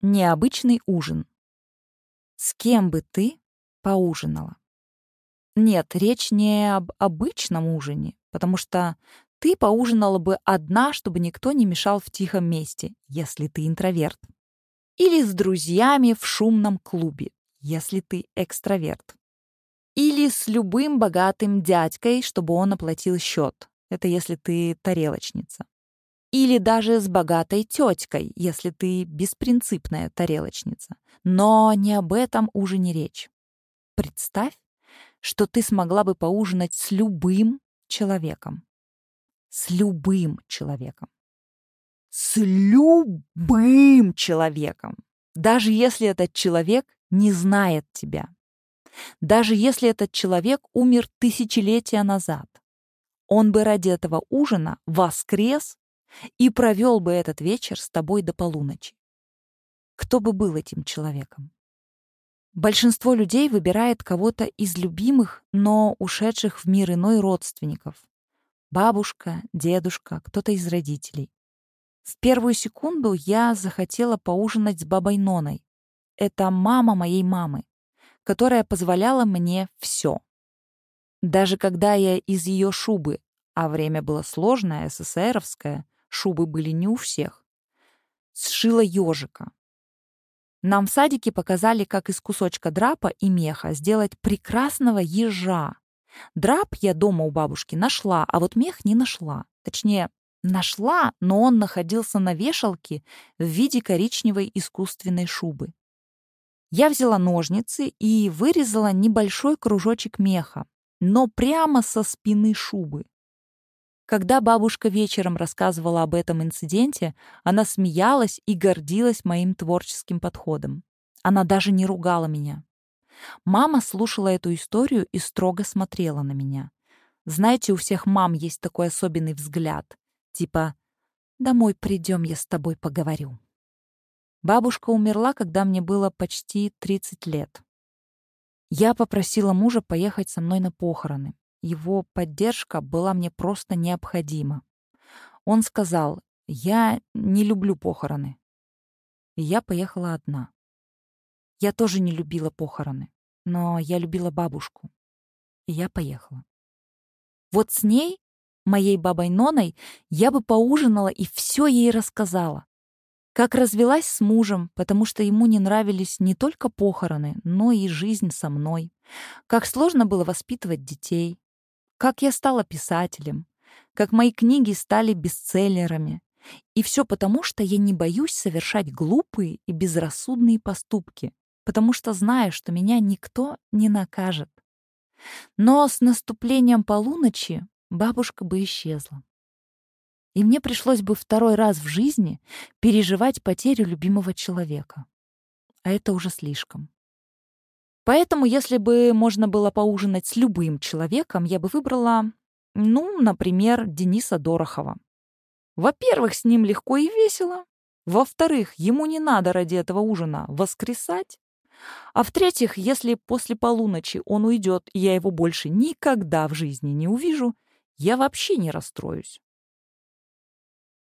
Необычный ужин. С кем бы ты поужинала? Нет, речь не об обычном ужине, потому что ты поужинала бы одна, чтобы никто не мешал в тихом месте, если ты интроверт. Или с друзьями в шумном клубе, если ты экстраверт. Или с любым богатым дядькой, чтобы он оплатил счет. Это если ты тарелочница. Или даже с богатой тетькой, если ты беспринципная тарелочница. Но не об этом ужине речь. Представь, что ты смогла бы поужинать с любым человеком. С любым человеком. С любым человеком. Даже если этот человек не знает тебя. Даже если этот человек умер тысячелетия назад. Он бы ради этого ужина воскрес и провел бы этот вечер с тобой до полуночи. Кто бы был этим человеком? Большинство людей выбирает кого-то из любимых, но ушедших в мир иной родственников. Бабушка, дедушка, кто-то из родителей. В первую секунду я захотела поужинать с бабой Ноной. Это мама моей мамы, которая позволяла мне все. Даже когда я из ее шубы, а время было сложное, СССРовское, шубы были не у всех, сшила ежика. Нам в садике показали, как из кусочка драпа и меха сделать прекрасного ежа. Драп я дома у бабушки нашла, а вот мех не нашла. Точнее, нашла, но он находился на вешалке в виде коричневой искусственной шубы. Я взяла ножницы и вырезала небольшой кружочек меха, но прямо со спины шубы. Когда бабушка вечером рассказывала об этом инциденте, она смеялась и гордилась моим творческим подходом. Она даже не ругала меня. Мама слушала эту историю и строго смотрела на меня. Знаете, у всех мам есть такой особенный взгляд. Типа «Домой придем, я с тобой поговорю». Бабушка умерла, когда мне было почти 30 лет. Я попросила мужа поехать со мной на похороны. Его поддержка была мне просто необходима. Он сказал, я не люблю похороны. И я поехала одна. Я тоже не любила похороны, но я любила бабушку. И я поехала. Вот с ней, моей бабой Ноной, я бы поужинала и все ей рассказала. Как развелась с мужем, потому что ему не нравились не только похороны, но и жизнь со мной. Как сложно было воспитывать детей, как я стала писателем, как мои книги стали бестселлерами. И все потому, что я не боюсь совершать глупые и безрассудные поступки, потому что знаю, что меня никто не накажет. Но с наступлением полуночи бабушка бы исчезла. И мне пришлось бы второй раз в жизни переживать потерю любимого человека. А это уже слишком. Поэтому, если бы можно было поужинать с любым человеком, я бы выбрала, ну, например, Дениса Дорохова. Во-первых, с ним легко и весело. Во-вторых, ему не надо ради этого ужина воскресать. А в-третьих, если после полуночи он уйдет, и я его больше никогда в жизни не увижу, я вообще не расстроюсь.